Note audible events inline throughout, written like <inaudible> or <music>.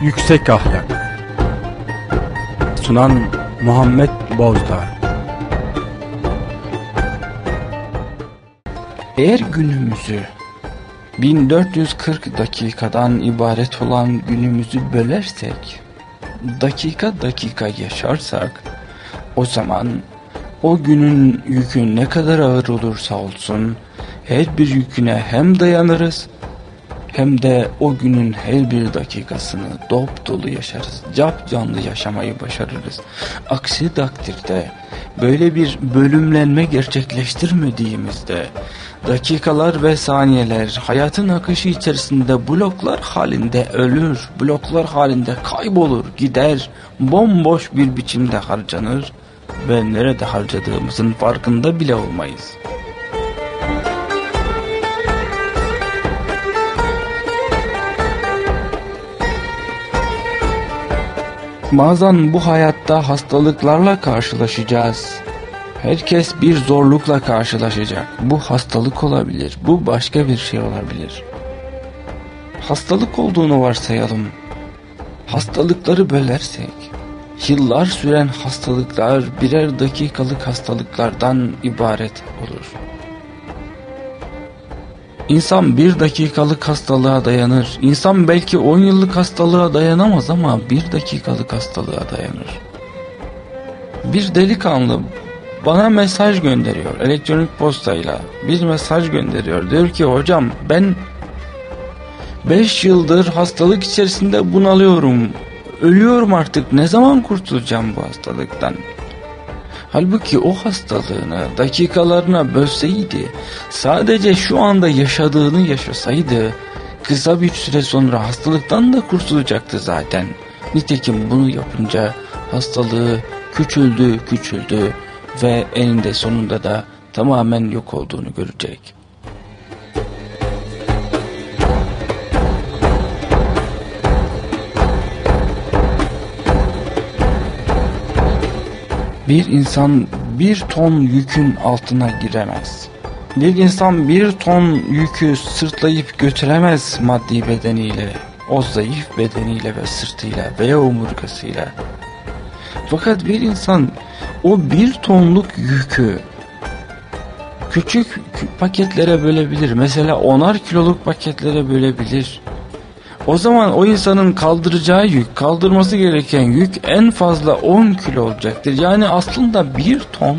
Yüksek Ahlak. Sunan Muhammed Bozdağ. Eğer günümüzü 1440 dakikadan ibaret olan günümüzü bölersek, dakika dakika yaşarsak, o zaman o günün yükü ne kadar ağır olursa olsun, her bir yüküne hem dayanırız, hem de o günün her bir dakikasını dop dolu yaşarız. Cap canlı yaşamayı başarırız. Aksi takdirde böyle bir bölümlenme gerçekleştirmediğimizde dakikalar ve saniyeler hayatın akışı içerisinde bloklar halinde ölür, bloklar halinde kaybolur, gider, bomboş bir biçimde harcanır ve nerede harcadığımızın farkında bile olmayız. Bazen bu hayatta hastalıklarla karşılaşacağız. Herkes bir zorlukla karşılaşacak. Bu hastalık olabilir. Bu başka bir şey olabilir. Hastalık olduğunu varsayalım. Hastalıkları bölersek, yıllar süren hastalıklar birer dakikalık hastalıklardan ibaret olur. İnsan bir dakikalık hastalığa dayanır. İnsan belki on yıllık hastalığa dayanamaz ama bir dakikalık hastalığa dayanır. Bir delikanlı bana mesaj gönderiyor elektronik postayla. Bir mesaj gönderiyor. Diyor ki hocam ben 5 yıldır hastalık içerisinde bunalıyorum. Ölüyorum artık. Ne zaman kurtulacağım bu hastalıktan? Halbuki o hastalığını dakikalarına bölseydi, sadece şu anda yaşadığını yaşasaydı, kısa bir süre sonra hastalıktan da kurtulacaktı zaten. Nitekim bunu yapınca hastalığı küçüldü küçüldü ve eninde sonunda da tamamen yok olduğunu görecek. Bir insan bir ton yükün altına giremez. Bir insan bir ton yükü sırtlayıp götüremez maddi bedeniyle, o zayıf bedeniyle ve sırtıyla veya omurgasıyla. Fakat bir insan o bir tonluk yükü küçük paketlere bölebilir. Mesela onar kiloluk paketlere bölebilir. O zaman o insanın kaldıracağı yük, kaldırması gereken yük en fazla 10 kilo olacaktır. Yani aslında bir ton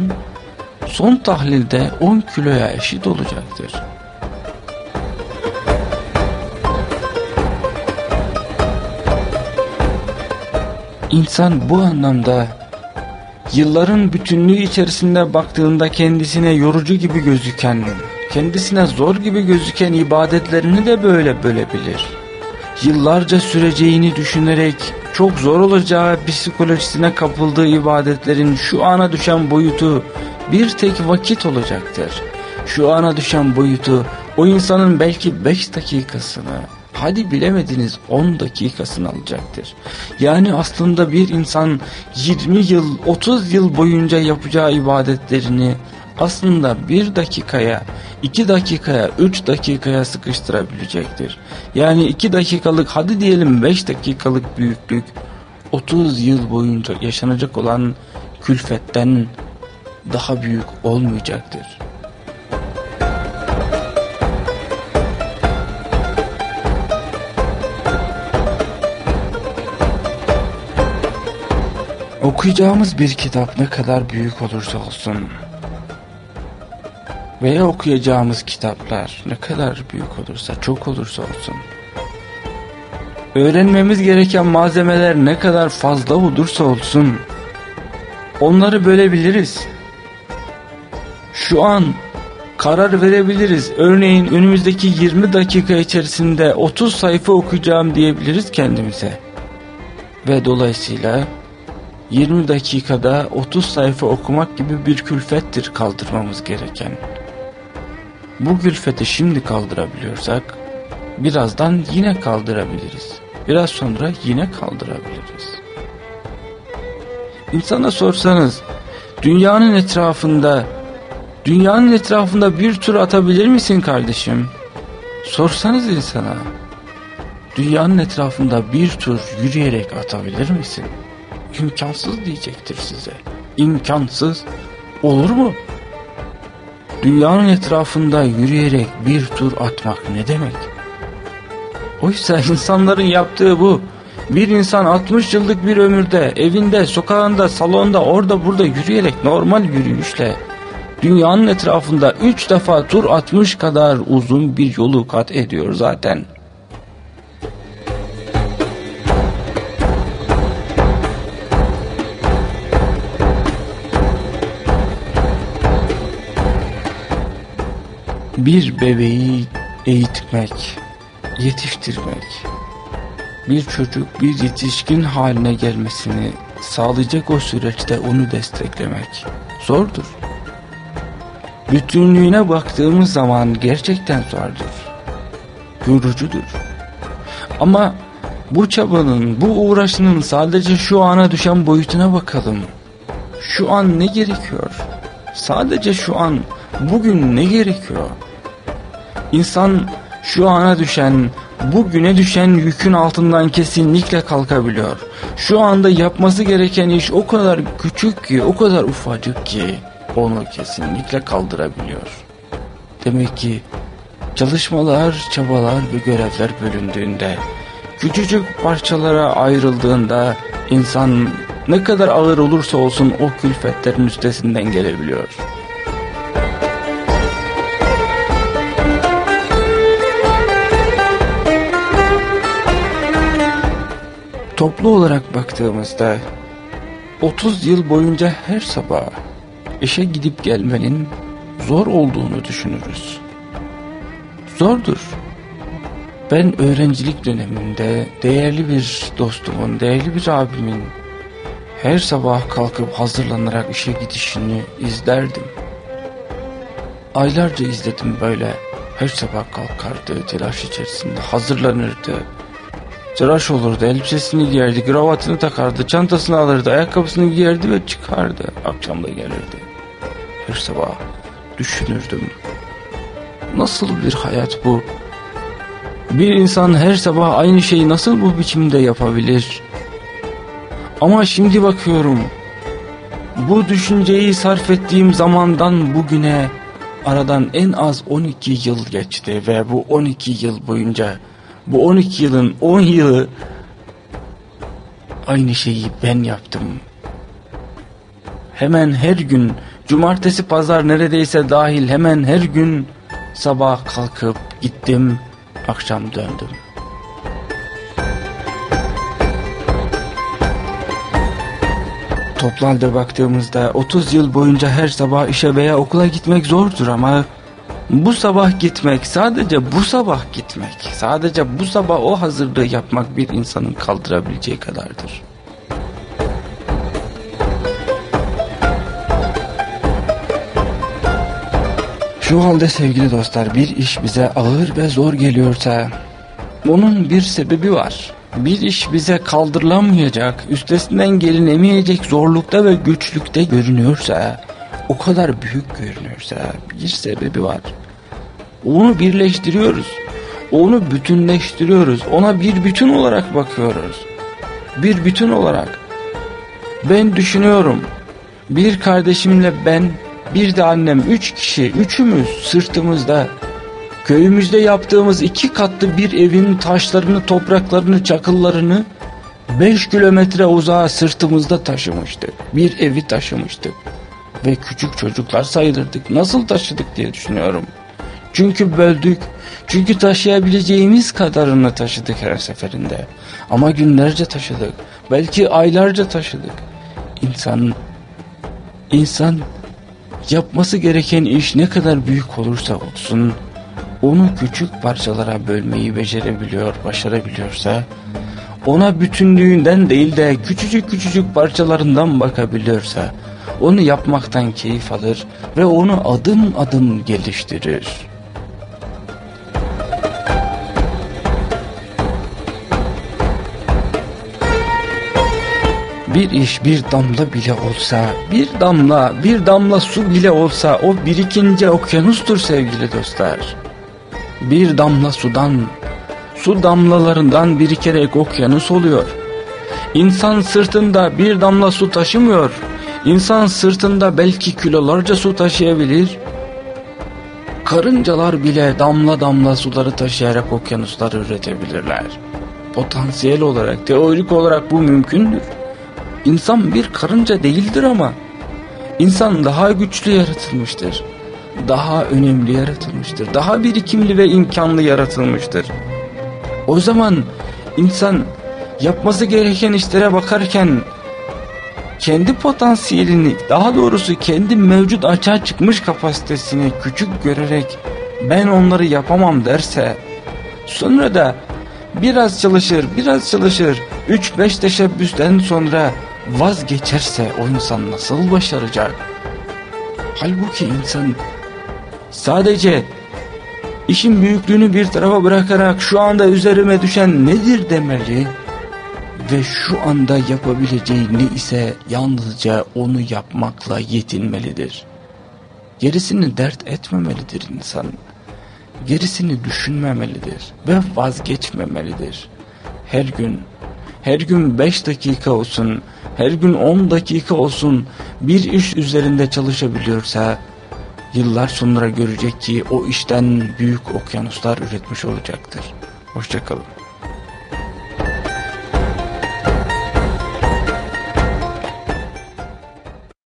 son tahlilde 10 kiloya eşit olacaktır. İnsan bu anlamda yılların bütünlüğü içerisinde baktığında kendisine yorucu gibi gözüken, kendisine zor gibi gözüken ibadetlerini de böyle bölebilir yıllarca süreceğini düşünerek çok zor olacağı psikolojisine kapıldığı ibadetlerin şu ana düşen boyutu bir tek vakit olacaktır. Şu ana düşen boyutu o insanın belki 5 dakikasını hadi bilemediniz 10 dakikasını alacaktır. Yani aslında bir insan 20 yıl 30 yıl boyunca yapacağı ibadetlerini aslında bir dakikaya, iki dakikaya, üç dakikaya sıkıştırabilecektir. Yani iki dakikalık hadi diyelim beş dakikalık büyüklük 30 yıl boyunca yaşanacak olan külfetten daha büyük olmayacaktır. Okuyacağımız bir kitap ne kadar büyük olursa olsun veya okuyacağımız kitaplar ne kadar büyük olursa çok olursa olsun öğrenmemiz gereken malzemeler ne kadar fazla olursa olsun onları bölebiliriz. Şu an karar verebiliriz. Örneğin önümüzdeki 20 dakika içerisinde 30 sayfa okuyacağım diyebiliriz kendimize. Ve dolayısıyla 20 dakikada 30 sayfa okumak gibi bir külfettir kaldırmamız gereken. Bu külfeti şimdi kaldırabiliyorsak birazdan yine kaldırabiliriz. Biraz sonra yine kaldırabiliriz. İnsana sorsanız dünyanın etrafında dünyanın etrafında bir tur atabilir misin kardeşim? Sorsanız insana. dünyanın etrafında bir tur yürüyerek atabilir misin? İmkansız diyecektir size. İmkansız. Olur mu? Dünyanın etrafında yürüyerek bir tur atmak ne demek? Oysa <laughs> insanların yaptığı bu. Bir insan 60 yıllık bir ömürde evinde, sokağında, salonda, orada burada yürüyerek normal yürüyüşle dünyanın etrafında 3 defa tur atmış kadar uzun bir yolu kat ediyor zaten. Bir bebeği eğitmek, yetiştirmek, bir çocuk bir yetişkin haline gelmesini sağlayacak o süreçte onu desteklemek zordur. Bütünlüğüne baktığımız zaman gerçekten zordur. Yorucudur. Ama bu çabanın, bu uğraşının sadece şu ana düşen boyutuna bakalım. Şu an ne gerekiyor? Sadece şu an, bugün ne gerekiyor? İnsan şu ana düşen, bugüne düşen yükün altından kesinlikle kalkabiliyor. Şu anda yapması gereken iş o kadar küçük ki, o kadar ufacık ki onu kesinlikle kaldırabiliyor. Demek ki çalışmalar, çabalar ve görevler bölündüğünde, küçücük parçalara ayrıldığında insan ne kadar ağır olursa olsun o külfetlerin üstesinden gelebiliyor. Toplu olarak baktığımızda 30 yıl boyunca her sabah işe gidip gelmenin zor olduğunu düşünürüz. Zordur. Ben öğrencilik döneminde değerli bir dostumun, değerli bir abimin her sabah kalkıp hazırlanarak işe gidişini izlerdim. Aylarca izledim böyle. Her sabah kalkardı, telaş içerisinde hazırlanırdı. Tıraş olurdu, elbisesini giyerdi, kravatını takardı, çantasını alırdı, ayakkabısını giyerdi ve çıkardı. Akşam da gelirdi. Her sabah düşünürdüm. Nasıl bir hayat bu? Bir insan her sabah aynı şeyi nasıl bu biçimde yapabilir? Ama şimdi bakıyorum. Bu düşünceyi sarf ettiğim zamandan bugüne aradan en az 12 yıl geçti ve bu 12 yıl boyunca bu 12 yılın 10 yılı aynı şeyi ben yaptım. Hemen her gün cumartesi pazar neredeyse dahil hemen her gün sabah kalkıp gittim akşam döndüm. Toplu halde baktığımızda 30 yıl boyunca her sabah işe veya okula gitmek zordur ama bu sabah gitmek, sadece bu sabah gitmek, sadece bu sabah o hazırlığı yapmak bir insanın kaldırabileceği kadardır. Şu halde sevgili dostlar bir iş bize ağır ve zor geliyorsa bunun bir sebebi var. Bir iş bize kaldırılamayacak, üstesinden gelinemeyecek zorlukta ve güçlükte görünüyorsa o kadar büyük görünüyorsa bir sebebi var. Onu birleştiriyoruz. Onu bütünleştiriyoruz. Ona bir bütün olarak bakıyoruz. Bir bütün olarak. Ben düşünüyorum. Bir kardeşimle ben, bir de annem, üç kişi, üçümüz sırtımızda köyümüzde yaptığımız iki katlı bir evin taşlarını, topraklarını, çakıllarını beş kilometre uzağa sırtımızda taşımıştık. Bir evi taşımıştık. Ve küçük çocuklar sayılırdık. Nasıl taşıdık diye düşünüyorum. Çünkü böldük. Çünkü taşıyabileceğimiz kadarını taşıdık her seferinde. Ama günlerce taşıdık. Belki aylarca taşıdık. İnsan, insan yapması gereken iş ne kadar büyük olursa olsun, onu küçük parçalara bölmeyi becerebiliyor, başarabiliyorsa, ona bütünlüğünden değil de küçücük küçücük parçalarından bakabiliyorsa, onu yapmaktan keyif alır ve onu adım adım geliştirir. Bir iş bir damla bile olsa, bir damla, bir damla su bile olsa o birikince okyanustur sevgili dostlar. Bir damla sudan, su damlalarından birikerek okyanus oluyor. İnsan sırtında bir damla su taşımıyor. İnsan sırtında belki kilolarca su taşıyabilir. Karıncalar bile damla damla suları taşıyarak okyanuslar üretebilirler. Potansiyel olarak, teorik olarak bu mümkündür. İnsan bir karınca değildir ama insan daha güçlü yaratılmıştır. Daha önemli yaratılmıştır. Daha birikimli ve imkanlı yaratılmıştır. O zaman insan yapması gereken işlere bakarken kendi potansiyelini daha doğrusu kendi mevcut açığa çıkmış kapasitesini küçük görerek ben onları yapamam derse sonra da biraz çalışır biraz çalışır 3-5 teşebbüsten sonra vazgeçerse o insan nasıl başaracak? Halbuki insan sadece işin büyüklüğünü bir tarafa bırakarak şu anda üzerime düşen nedir demeli ve şu anda yapabileceği ne ise yalnızca onu yapmakla yetinmelidir. Gerisini dert etmemelidir insan. Gerisini düşünmemelidir ve vazgeçmemelidir. Her gün, her gün beş dakika olsun, her gün on dakika olsun bir iş üzerinde çalışabiliyorsa yıllar sonra görecek ki o işten büyük okyanuslar üretmiş olacaktır. Hoşçakalın.